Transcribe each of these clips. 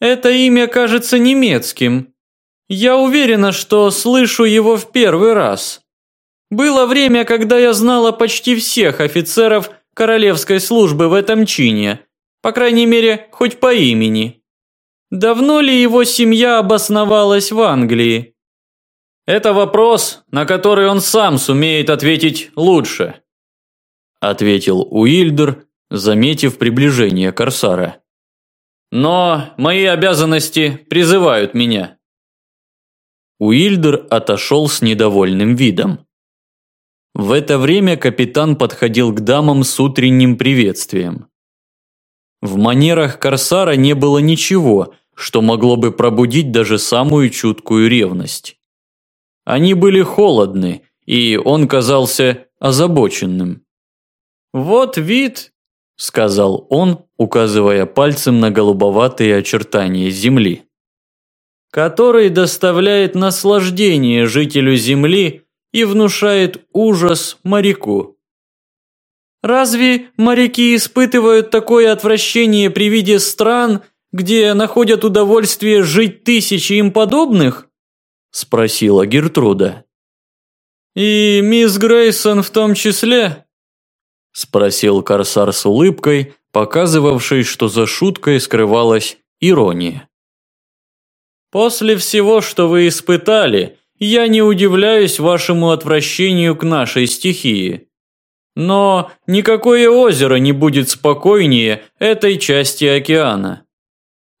Это имя кажется немецким. Я уверена, что слышу его в первый раз. Было время, когда я знала почти всех офицеров королевской службы в этом чине, по крайней мере, хоть по имени. Давно ли его семья обосновалась в Англии? Это вопрос, на который он сам сумеет ответить лучше, ответил Уильдер, заметив приближение корсара. Но мои обязанности призывают меня. Уильдер отошел с недовольным видом. В это время капитан подходил к дамам с утренним приветствием. В манерах Корсара не было ничего, что могло бы пробудить даже самую чуткую ревность. Они были холодны, и он казался озабоченным. «Вот вид», – сказал он, указывая пальцем на голубоватые очертания земли, «который доставляет наслаждение жителю земли и внушает ужас моряку. Разве моряки испытывают такое отвращение при виде стран, где находят удовольствие жить тысячи им подобных? спросила Гертруда. И мисс Грейсон в том числе? Спросил корсар с улыбкой, показывавшей, что за шуткой скрывалась ирония. После всего, что вы испытали, я не удивляюсь вашему отвращению к нашей стихии. Но никакое озеро не будет спокойнее этой части океана.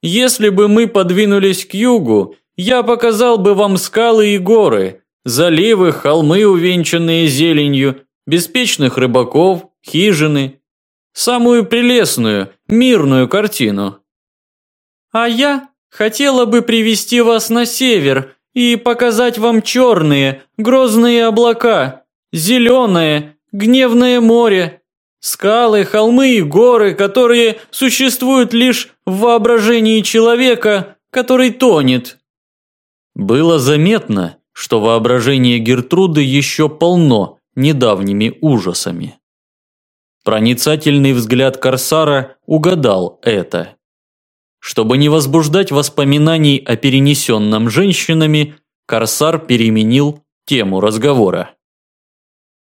Если бы мы подвинулись к югу, я показал бы вам скалы и горы, заливы, холмы, увенчанные зеленью, беспечных рыбаков, хижины. Самую прелестную, мирную картину. А я хотела бы привести вас на север, и показать вам черные, грозные облака, зеленое, гневное море, скалы, холмы и горы, которые существуют лишь в воображении человека, который тонет. Было заметно, что воображение Гертруды еще полно недавними ужасами. Проницательный взгляд Корсара угадал это. Чтобы не возбуждать воспоминаний о перенесенном женщинами, Корсар переменил тему разговора.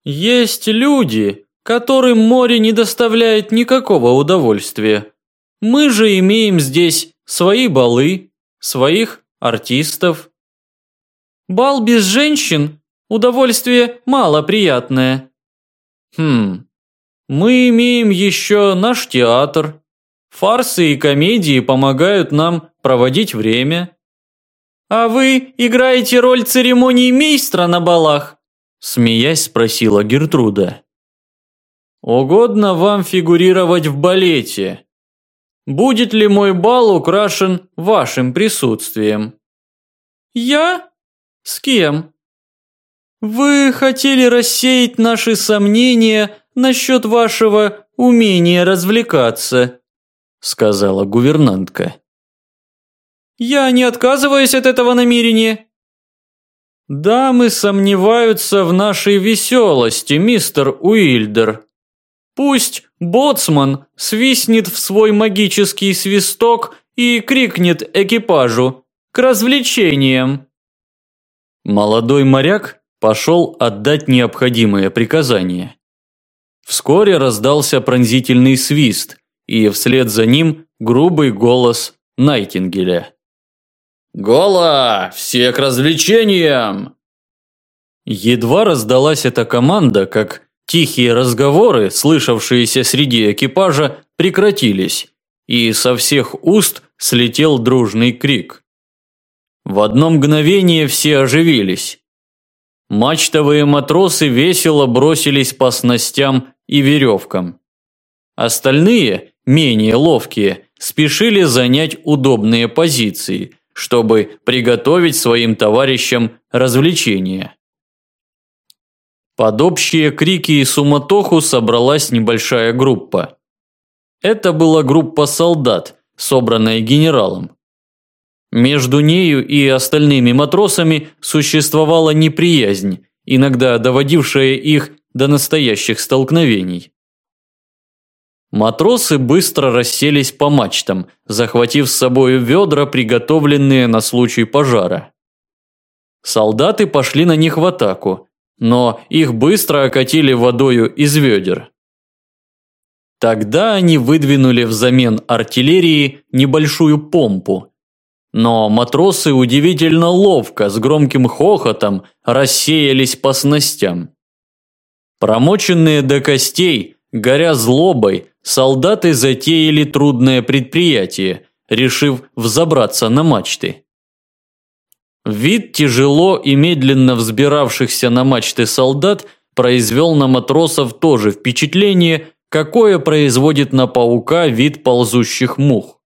«Есть люди, которым море не доставляет никакого удовольствия. Мы же имеем здесь свои балы, своих артистов. Бал без женщин – удовольствие малоприятное. Хм, мы имеем еще наш театр, Фарсы и комедии помогают нам проводить время. А вы играете роль церемонии мейстра на балах? Смеясь спросила Гертруда. Угодно вам фигурировать в балете. Будет ли мой бал украшен вашим присутствием? Я? С кем? Вы хотели рассеять наши сомнения насчет вашего умения развлекаться сказала гувернантка. Я не отказываюсь от этого намерения. Дамы сомневаются в нашей веселости, мистер Уильдер. Пусть боцман свистнет в свой магический свисток и крикнет экипажу к развлечениям. Молодой моряк пошел отдать необходимые приказания. Вскоре раздался пронзительный свист, и вслед за ним грубый голос Найтингеля. «Гола! Все к развлечениям!» Едва раздалась эта команда, как тихие разговоры, слышавшиеся среди экипажа, прекратились, и со всех уст слетел дружный крик. В одно мгновение все оживились. Мачтовые матросы весело бросились по снастям и веревкам. Остальные, менее ловкие, спешили занять удобные позиции, чтобы приготовить своим товарищам развлечения. Под общие крики и суматоху собралась небольшая группа. Это была группа солдат, собранная генералом. Между нею и остальными матросами существовала неприязнь, иногда доводившая их до настоящих столкновений. Матросы быстро расселись по мачтам, захватив с собой ведра, приготовленные на случай пожара. Солдаты пошли на них в атаку, но их быстро окатили водою из ведер. Тогда они выдвинули взамен артиллерии небольшую помпу. Но матросы удивительно ловко, с громким хохотом, рассеялись по снастям. Промоченные до костей, горя злобой, солдаты затеяли трудное предприятие, решив взобраться на мачты. Вид тяжело и медленно взбиравшихся на мачты солдат произвел на матросов то же впечатление, какое производит на паука вид ползущих мух.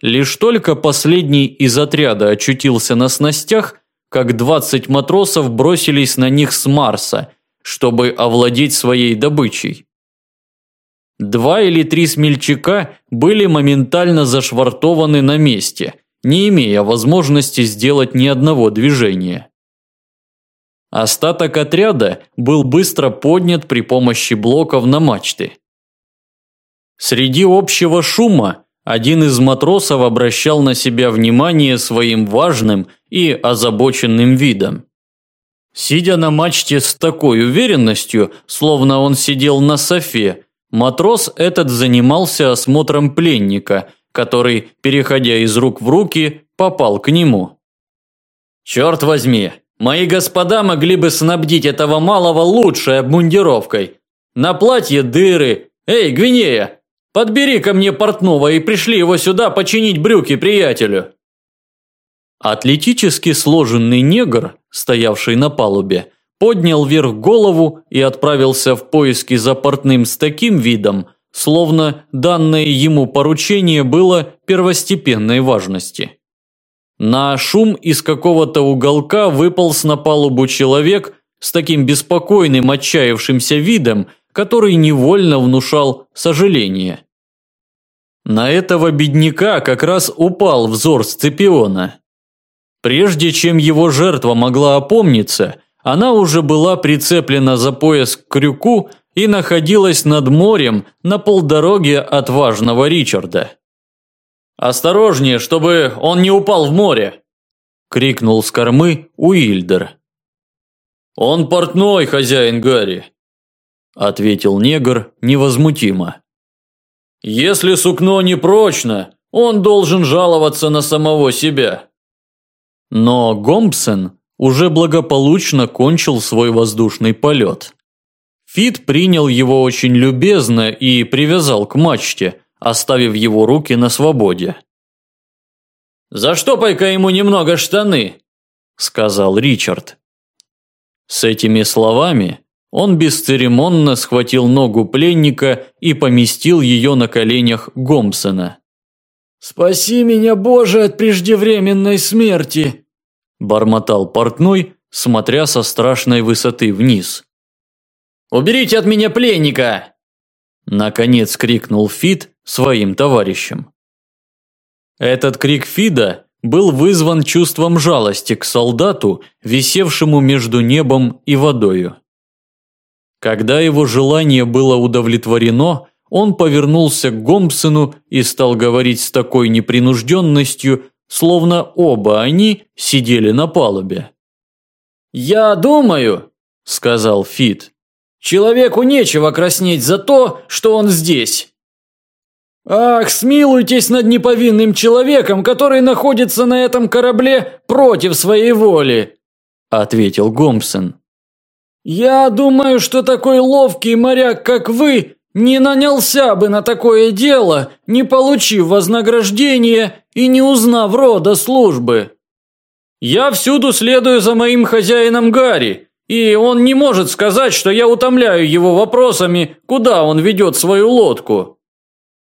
Лишь только последний из отряда очутился на снастях, как 20 матросов бросились на них с Марса, чтобы овладеть своей добычей. Два или три смельчака были моментально зашвартованы на месте, не имея возможности сделать ни одного движения. Остаток отряда был быстро поднят при помощи блоков на мачты. Среди общего шума один из матросов обращал на себя внимание своим важным и озабоченным видом. Сидя на мачте с такой уверенностью, словно он сидел на софе, матрос этот занимался осмотром пленника, который, переходя из рук в руки, попал к нему. «Черт возьми, Мои господа могли бы снабдить этого малого лучшей обмундировкой. На платье дыры. Эй, Гвинея, подбери ко мне портного и пришли его сюда починить брюки приятелю. Атлетически сложенный негр, стоявший на палубе, поднял вверх голову и отправился в поиски за портным с таким видом, словно данное ему поручение было первостепенной важности. На шум из какого-то уголка выполз на палубу человек с таким беспокойным отчаявшимся видом, который невольно внушал сожаление. На этого бедняка как раз упал взор Сципиона. Прежде чем его жертва могла опомниться, она уже была прицеплена за пояс к крюку и находилась над морем на полдороге от важного Ричарда. «Осторожнее, чтобы он не упал в море!» – крикнул с кормы Уильдер. «Он портной, хозяин Гарри!» – ответил негр невозмутимо. «Если сукно не прочно, он должен жаловаться на самого себя». Но Гомпсон уже благополучно кончил свой воздушный полет. Фит принял его очень любезно и привязал к мачте, оставив его руки на свободе. «Заштопай-ка ему немного штаны», – сказал Ричард. С этими словами он бесцеремонно схватил ногу пленника и поместил ее на коленях Гомпсона. «Спаси меня, Боже, от преждевременной смерти!» – бормотал портной, смотря со страшной высоты вниз. «Уберите от меня пленника!» Наконец крикнул Фит, своим товарищам. Этот крик Фида был вызван чувством жалости к солдату, висевшему между небом и водою. Когда его желание было удовлетворено, он повернулся к Гомпсону и стал говорить с такой непринужденностью, словно оба они сидели на палубе. «Я думаю», – сказал Фид, – «человеку нечего краснеть за то, что он здесь. «Ах, смилуйтесь над неповинным человеком, который находится на этом корабле против своей воли», – ответил Гомпсон. «Я думаю, что такой ловкий моряк, как вы, не нанялся бы на такое дело, не получив вознаграждения и не узнав рода службы. Я всюду следую за моим хозяином Гарри, и он не может сказать, что я утомляю его вопросами, куда он ведет свою лодку».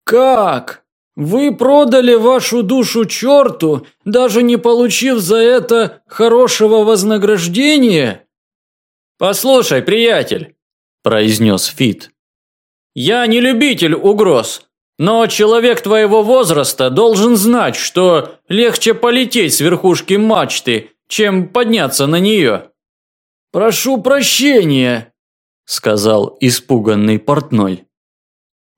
«Как? Вы продали вашу душу черту, даже не получив за это хорошего вознаграждения?» «Послушай, приятель», – произнес Фит. «Я не любитель угроз, но человек твоего возраста должен знать, что легче полететь с верхушки мачты, чем подняться на нее». «Прошу прощения», – сказал испуганный портной.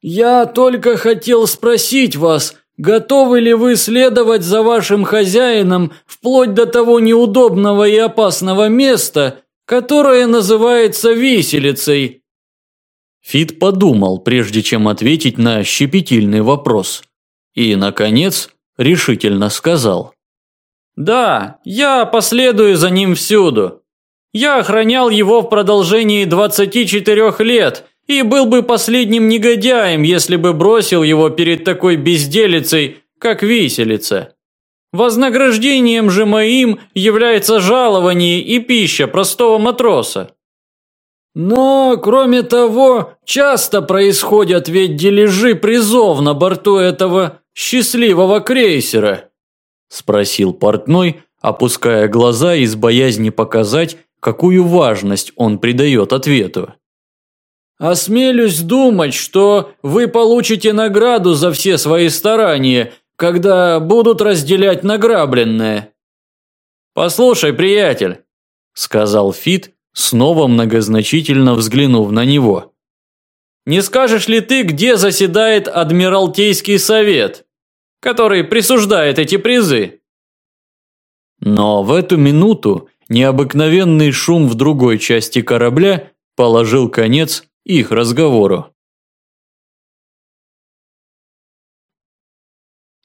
Я только хотел спросить вас, готовы ли вы следовать за вашим хозяином вплоть до того неудобного и опасного места, которое называется виселицей?» Фит подумал, прежде чем ответить на щепетильный вопрос. И, наконец, решительно сказал. «Да, я последую за ним всюду. Я охранял его в продолжении 24 лет и был бы последним негодяем, если бы бросил его перед такой безделицей, как виселица. Вознаграждением же моим является жалование и пища простого матроса. Но, кроме того, часто происходят ведь дележи призов на борту этого счастливого крейсера, спросил портной, опуская глаза из боязни показать, какую важность он придает ответу. «Осмелюсь думать, что вы получите награду за все свои старания, когда будут разделять награбленное». «Послушай, приятель», – сказал Фит, снова многозначительно взглянув на него. «Не скажешь ли ты, где заседает Адмиралтейский совет, который присуждает эти призы?» Но в эту минуту необыкновенный шум в другой части корабля положил конец их разговору.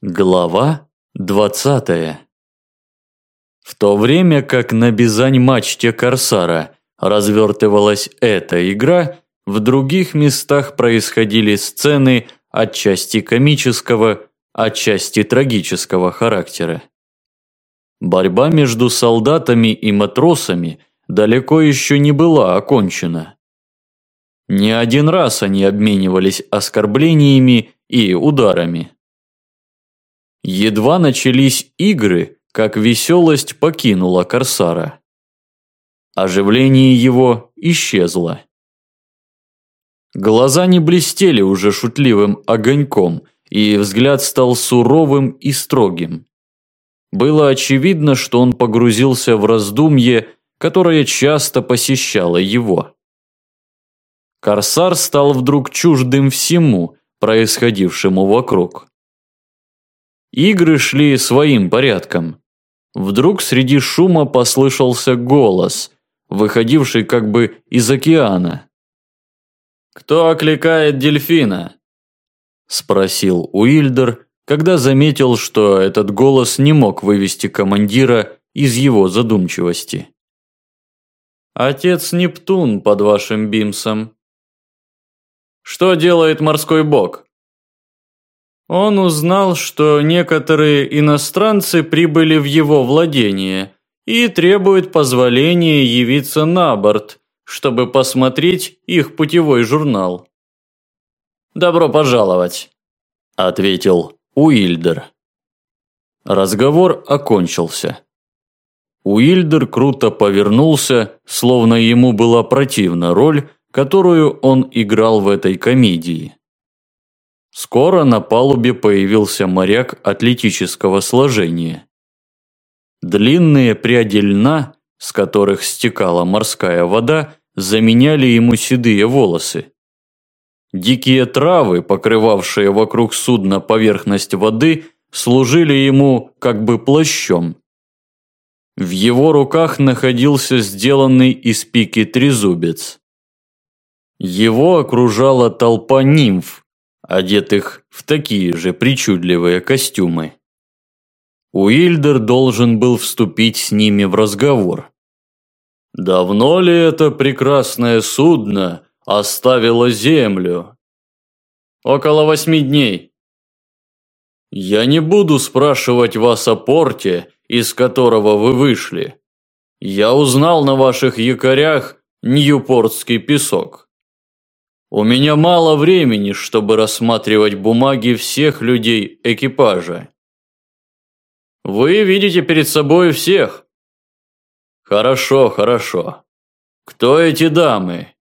Глава двадцатая В то время как на Бизань-мачте Корсара развертывалась эта игра, в других местах происходили сцены отчасти комического, отчасти трагического характера. Борьба между солдатами и матросами далеко еще не была окончена. Не один раз они обменивались оскорблениями и ударами. Едва начались игры, как веселость покинула Корсара. Оживление его исчезло. Глаза не блестели уже шутливым огоньком, и взгляд стал суровым и строгим. Было очевидно, что он погрузился в раздумье, которое часто посещало его. Корсар стал вдруг чуждым всему, происходившему вокруг. Игры шли своим порядком. Вдруг среди шума послышался голос, выходивший как бы из океана. «Кто окликает дельфина?» – спросил Уильдер, когда заметил, что этот голос не мог вывести командира из его задумчивости. «Отец Нептун под вашим бимсом». «Что делает морской бог?» Он узнал, что некоторые иностранцы прибыли в его владение и требует позволения явиться на борт, чтобы посмотреть их путевой журнал. «Добро пожаловать», – ответил Уильдер. Разговор окончился. Уильдер круто повернулся, словно ему была противна роль, которую он играл в этой комедии. Скоро на палубе появился моряк атлетического сложения. Длинные пряди льна, с которых стекала морская вода, заменяли ему седые волосы. Дикие травы, покрывавшие вокруг судна поверхность воды, служили ему как бы плащом. В его руках находился сделанный из пики трезубец. Его окружала толпа нимф, одетых в такие же причудливые костюмы. Уильдер должен был вступить с ними в разговор. «Давно ли это прекрасное судно оставила землю. Около восьми дней. Я не буду спрашивать вас о порте, из которого вы вышли. Я узнал на ваших якорях Ньюпортский песок. У меня мало времени, чтобы рассматривать бумаги всех людей экипажа. Вы видите перед собой всех. Хорошо, хорошо. Кто эти дамы?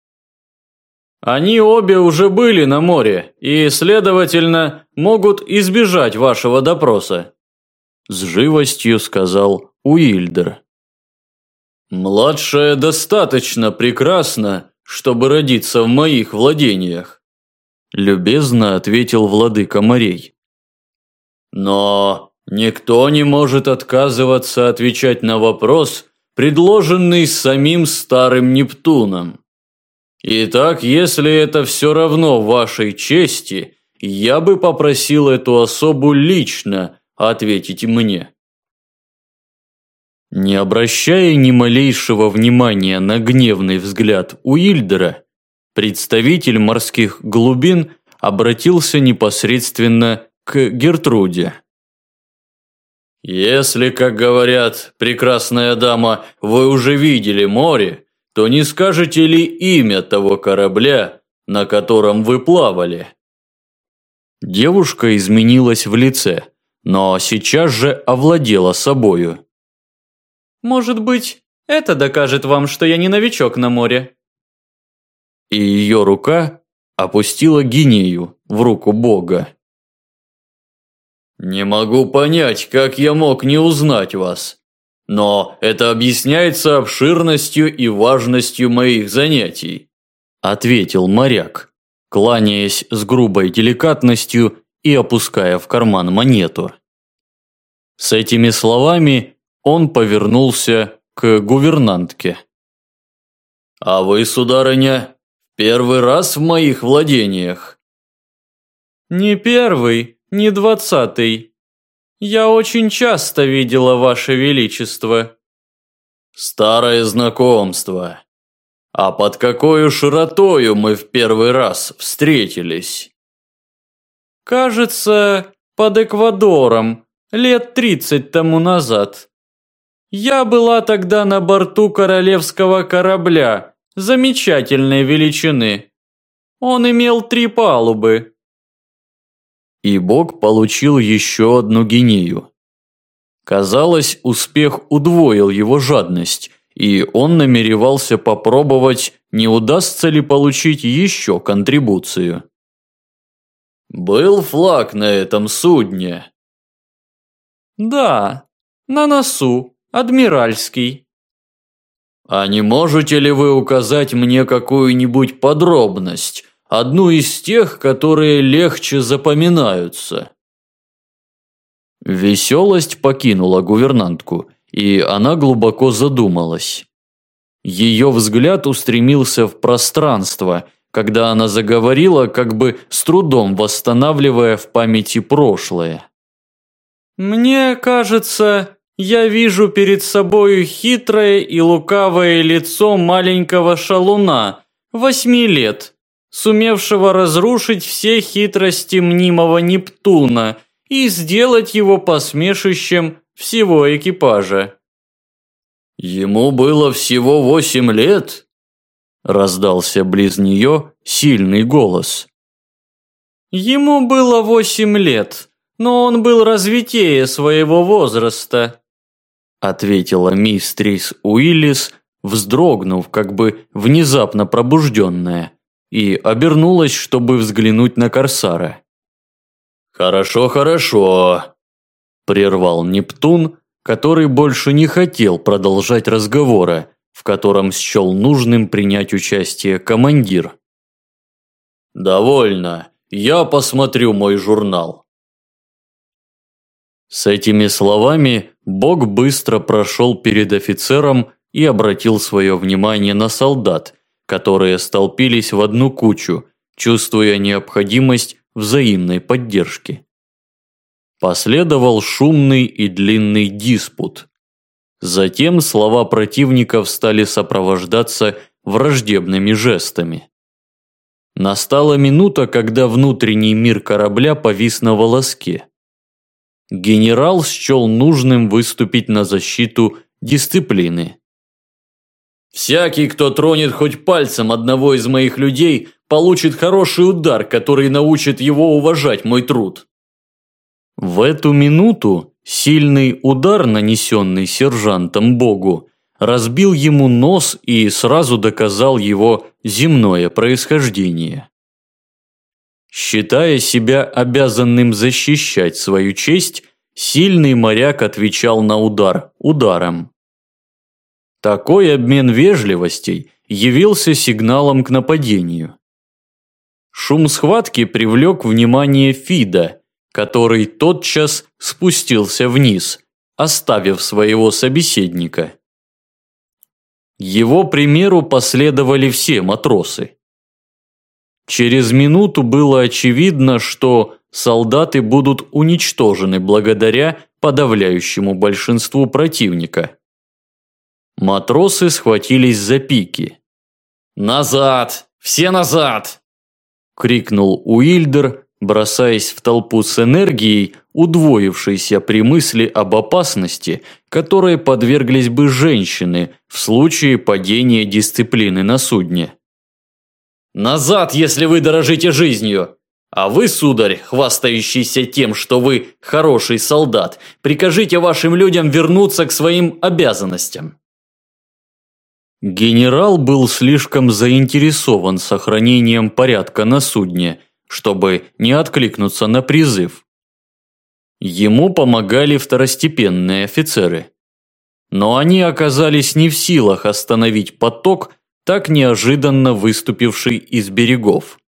Они обе уже были на море и, следовательно, могут избежать вашего допроса. С живостью сказал Уильдер. Младшая достаточно прекрасна, чтобы родиться в моих владениях. – любезно ответил владыка морей. «Но никто не может отказываться отвечать на вопрос, предложенный самим старым Нептуном. Итак, если это все равно вашей чести, я бы попросил эту особу лично ответить мне». Не обращая ни малейшего внимания на гневный взгляд Уильдера, представитель морских глубин обратился непосредственно к Гертруде. «Если, как говорят, прекрасная дама, вы уже видели море, то не скажете ли имя того корабля, на котором вы плавали?» Девушка изменилась в лице, но сейчас же овладела собою. Может быть, это докажет вам, что я не новичок на море?» И ее рука опустила Гинею в руку Бога. «Не могу понять, как я мог не узнать вас. Но это объясняется обширностью и важностью моих занятий», ответил моряк, кланяясь с грубой деликатностью и опуская в карман монету. С этими словами он повернулся к гувернантке. «А вы, сударыня, первый раз в моих владениях?» «Не первый, не двадцатый. Я очень часто видела ваше величество». «Старое знакомство. А под какой широтою мы в первый раз встретились?» «Кажется, под Эквадором, лет тридцать тому назад. Я была тогда на борту королевского корабля, замечательной величины. Он имел три палубы. И Бог получил еще одну гинею. Казалось, успех удвоил его жадность, и он намеревался попробовать, не удастся ли получить еще контрибуцию. «Был флаг на этом судне?» «Да, на носу», Адмиральский. А не можете ли вы указать мне какую-нибудь подробность, одну из тех, которые легче запоминаются? Веселость покинула гувернантку, и она глубоко задумалась. Ее взгляд устремился в пространство, когда она заговорила, как бы с трудом восстанавливая в памяти прошлое. «Мне кажется, я вижу перед собою хитрое и лукавое лицо маленького шалуна, восьми лет, сумевшего разрушить все хитрости мнимого Нептуна и сделать его посмешищем всего экипажа. «Ему было всего восемь лет?» – раздался близ нее сильный голос. «Ему было восемь лет, но он был развитее своего возраста», ответила мистрис Уиллис, вздрогнув, как бы внезапно пробужденная, и обернулась, чтобы взглянуть на Корсара. «Хорошо, хорошо», – прервал Нептун, который больше не хотел продолжать разговора, в котором счел нужным принять участие командир. «Довольно, я посмотрю мой журнал». С этими словами Бог быстро прошел перед офицером и обратил свое внимание на солдат, которые столпились в одну кучу, чувствуя необходимость взаимной поддержки. Последовал шумный и длинный диспут. Затем слова противников стали сопровождаться враждебными жестами. Настала минута, когда внутренний мир корабля повис на волоске генерал счел нужным выступить на защиту дисциплины. «Всякий, кто тронет хоть пальцем одного из моих людей, получит хороший удар, который научит его уважать мой труд». В эту минуту сильный удар, нанесенный сержантом Богу, разбил ему нос и сразу доказал его земное происхождение. Считая себя обязанным защищать свою честь, сильный моряк отвечал на удар ударом. Такой обмен вежливостей явился сигналом к нападению. Шум схватки привлек внимание Фида, который тотчас спустился вниз, оставив своего собеседника. Его примеру последовали все матросы. Через минуту было очевидно, что солдаты будут уничтожены благодаря подавляющему большинству противника. Матросы схватились за пики. «Назад! Все назад!» – крикнул Уильдер, бросаясь в толпу с энергией, удвоившейся при мысли об опасности, которой подверглись бы женщины в случае падения дисциплины на судне. «Назад, если вы дорожите жизнью! А вы, сударь, хвастающийся тем, что вы хороший солдат, прикажите вашим людям вернуться к своим обязанностям!» Генерал был слишком заинтересован сохранением порядка на судне, чтобы не откликнуться на призыв. Ему помогали второстепенные офицеры. Но они оказались не в силах остановить поток, так неожиданно выступивший из берегов.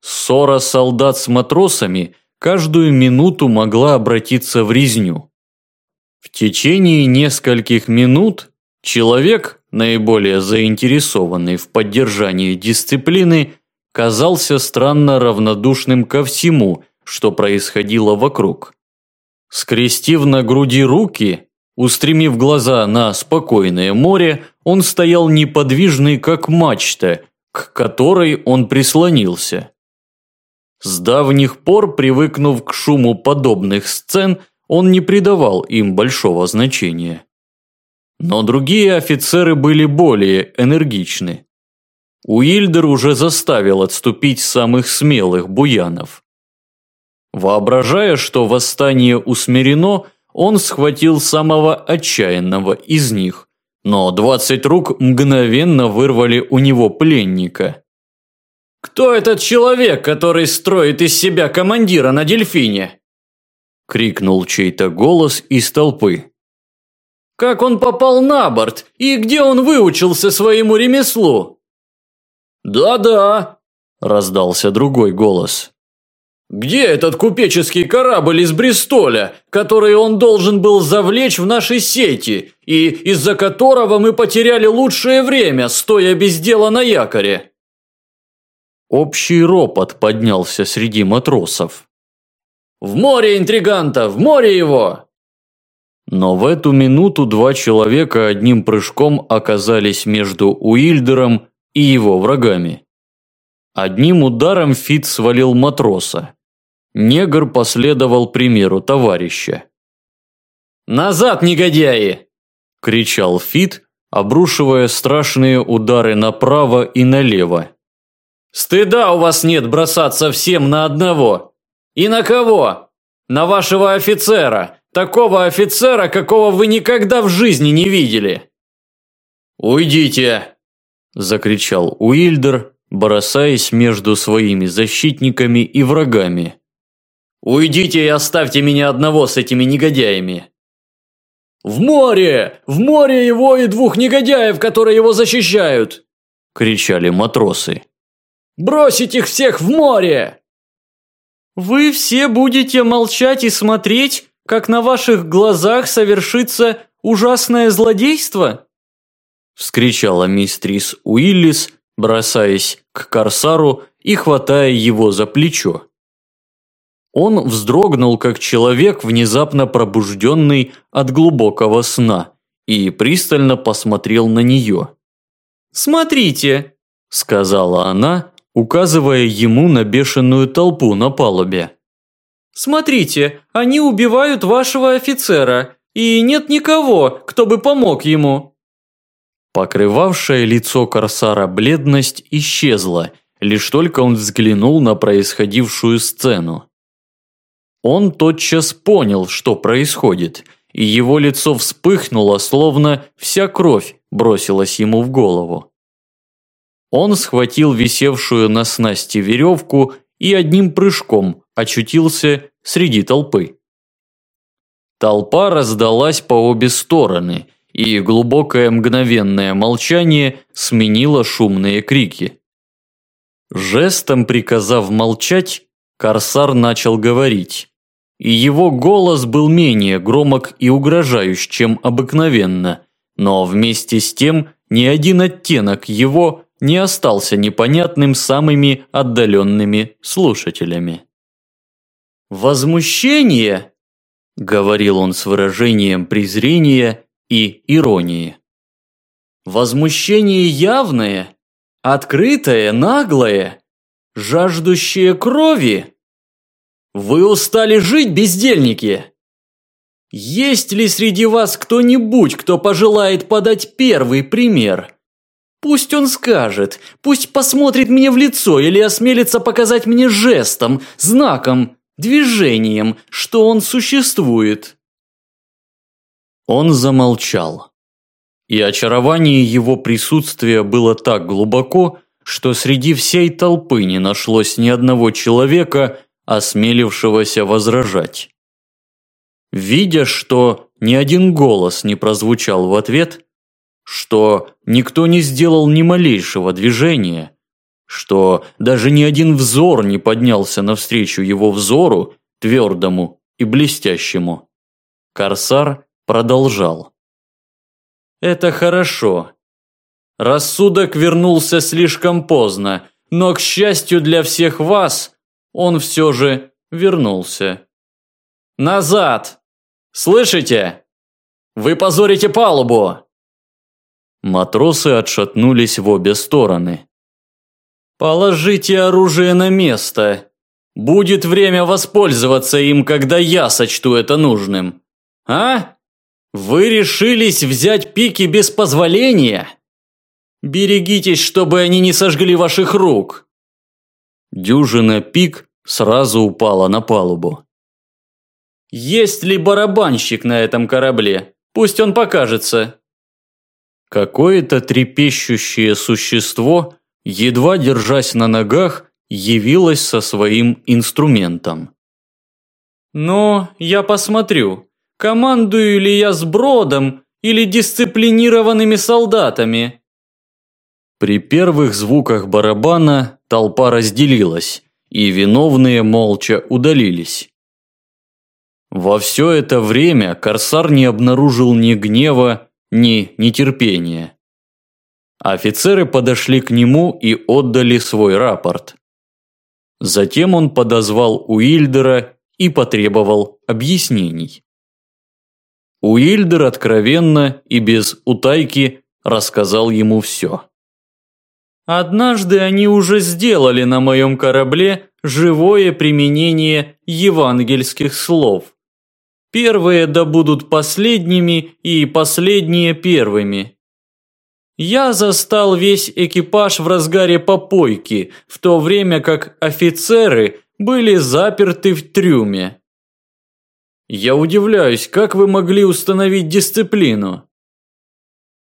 Ссора солдат с матросами каждую минуту могла обратиться в резню. В течение нескольких минут человек, наиболее заинтересованный в поддержании дисциплины, казался странно равнодушным ко всему, что происходило вокруг. Скрестив на груди руки, устремив глаза на спокойное море, он стоял неподвижный, как мачта, к которой он прислонился. С давних пор, привыкнув к шуму подобных сцен, он не придавал им большого значения. Но другие офицеры были более энергичны. Уильдер уже заставил отступить самых смелых буянов. Воображая, что восстание усмирено, он схватил самого отчаянного из них, но двадцать рук мгновенно вырвали у него пленника. «Кто этот человек, который строит из себя командира на дельфине?» – крикнул чей-то голос из толпы. Как он попал на борт и где он выучился своему ремеслу? Да-да, раздался другой голос. Где этот купеческий корабль из Бристоля, который он должен был завлечь в наши сети и из-за которого мы потеряли лучшее время, стоя без дела на якоре? Общий ропот поднялся среди матросов. «В море интриганта! В море его!» Но в эту минуту два человека одним прыжком оказались между Уильдером и его врагами. Одним ударом Фит свалил матроса. Негр последовал примеру товарища. «Назад, негодяи!» – кричал Фит, обрушивая страшные удары направо и налево. «Стыда у вас нет бросаться всем на одного! И на кого? На вашего офицера, Такого офицера, какого вы никогда в жизни не видели!» «Уйдите!» – закричал Уильдер, бросаясь между своими защитниками и врагами. «Уйдите и оставьте меня одного с этими негодяями!» «В море! В море его и двух негодяев, которые его защищают!» – кричали матросы. «Бросить их всех в море!» «Вы все будете молчать и смотреть, как на ваших глазах совершится ужасное злодейство?» Вскричала мистрис Уиллис, бросаясь к Корсару и хватая его за плечо. Он вздрогнул, как человек, внезапно пробужденный от глубокого сна, и пристально посмотрел на нее. «Смотрите», – сказала она, указывая ему на бешеную толпу на палубе. «Смотрите, они убивают вашего офицера, и нет никого, кто бы помог ему». Покрывавшая лицо Корсара бледность исчезла, лишь только он взглянул на происходившую сцену. Он тотчас понял, что происходит, и его лицо вспыхнуло, словно вся кровь бросилась ему в голову. Он схватил висевшую на снасти веревку и одним прыжком очутился среди толпы. Толпа раздалась по обе стороны, и глубокое мгновенное молчание сменило шумные крики. Жестом приказав молчать, Корсар начал говорить. И его голос был менее громок и угрожающий, чем обыкновенно, но вместе с тем ни один оттенок его не остался непонятным самыми отдаленными слушателями. «Возмущение!» – говорил он с выражением презрения и иронии. «Возмущение явное, открытое, наглое, жаждущее крови. Вы устали жить, бездельники? Есть ли среди вас кто-нибудь, кто пожелает подать первый пример?» Пусть он скажет, пусть посмотрит мне в лицо или осмелится показать мне жестом, знаком, движением, что он существует. Он замолчал. И очарование его присутствия было так глубоко, что среди всей толпы не нашлось ни одного человека, осмелившегося возражать. Видя, что ни один голос не прозвучал в ответ, что никто не сделал ни малейшего движения, что даже ни один взор не поднялся навстречу его взору, твердому и блестящему. Корсар продолжал. «Это хорошо. Рассудок вернулся слишком поздно, но, к счастью для всех вас, он все же вернулся. Назад! Слышите? Вы позорите палубу!» Матросы отшатнулись в обе стороны. «Положите оружие на место. Будет время воспользоваться им, когда я сочту это нужным. А? Вы решились взять пики без позволения? Берегитесь, чтобы они не сожгли ваших рук!» Дюжина пик сразу упала на палубу. «Есть ли барабанщик на этом корабле? Пусть он покажется!» Какое-то трепещущее существо, едва держась на ногах, явилось со своим инструментом. «Но я посмотрю, командую ли я с бродом или дисциплинированными солдатами?» При первых звуках барабана толпа разделилась, и виновные молча удалились. Во все это время Корсар не обнаружил ни гнева, ни нетерпения. Офицеры подошли к нему и отдали свой рапорт. Затем он подозвал Уильдера и потребовал объяснений. Уильдер откровенно и без утайки рассказал ему все. «Однажды они уже сделали на моем корабле живое применение евангельских слов. Первые да будут последними и последние первыми. Я застал весь экипаж в разгаре попойки, в то время как офицеры были заперты в трюме. Я удивляюсь, как вы могли установить дисциплину?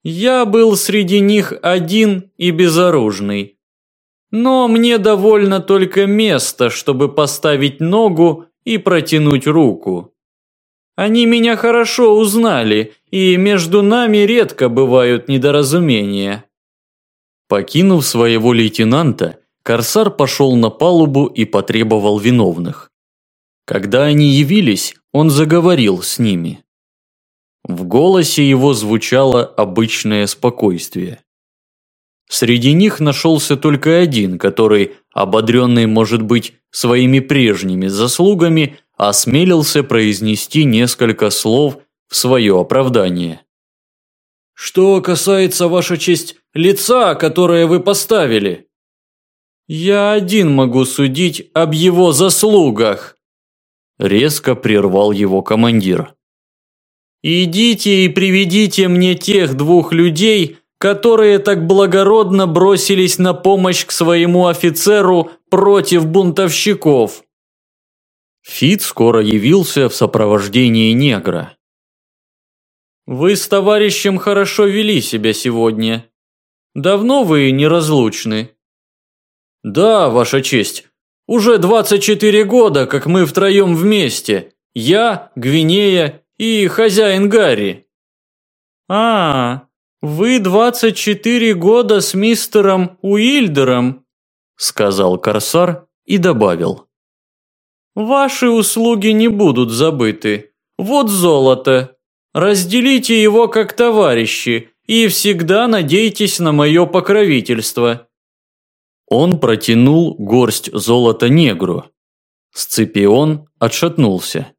Я был среди них один и безоружный. Но мне довольно только места, чтобы поставить ногу и протянуть руку. Они меня хорошо узнали, и между нами редко бывают недоразумения. Покинув своего лейтенанта, Корсар пошел на палубу и потребовал виновных. Когда они явились, он заговорил с ними. В голосе его звучало обычное спокойствие. Среди них нашелся только один, который, ободренный, может быть, своими прежними заслугами, осмелился произнести несколько слов в свое оправдание. «Что касается, Ваша честь, лица, которое вы поставили, я один могу судить об его заслугах», резко прервал его командир. «Идите и приведите мне тех двух людей, которые так благородно бросились на помощь к своему офицеру против бунтовщиков. Фит скоро явился в сопровождении негра. «Вы с товарищем хорошо вели себя сегодня. Давно вы неразлучны?» «Да, Ваша честь. Уже 24 года, как мы втроем вместе. Я, Гвинея и хозяин Гарри». «А, вы 24 года с мистером Уильдером?» сказал Корсар и добавил. Ваши услуги не будут забыты. Вот золото. Разделите его как товарищи и всегда надейтесь на мое покровительство. Он протянул горсть золота негру. Сципион отшатнулся.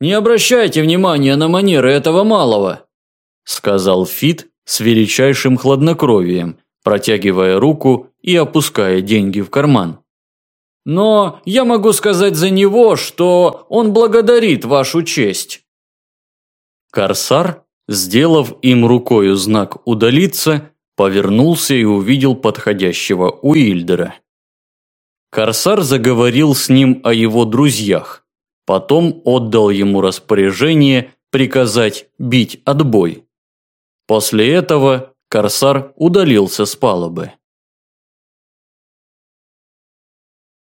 «Не обращайте внимания на манеры этого малого», – сказал Фит с величайшим хладнокровием, протягивая руку и опуская деньги в карман. «Но я могу сказать за него, что он благодарит вашу честь». Корсар, сделав им рукою знак «удалиться», повернулся и увидел подходящего Уильдера. Корсар заговорил с ним о его друзьях, потом отдал ему распоряжение приказать бить отбой. После этого Корсар удалился с палубы.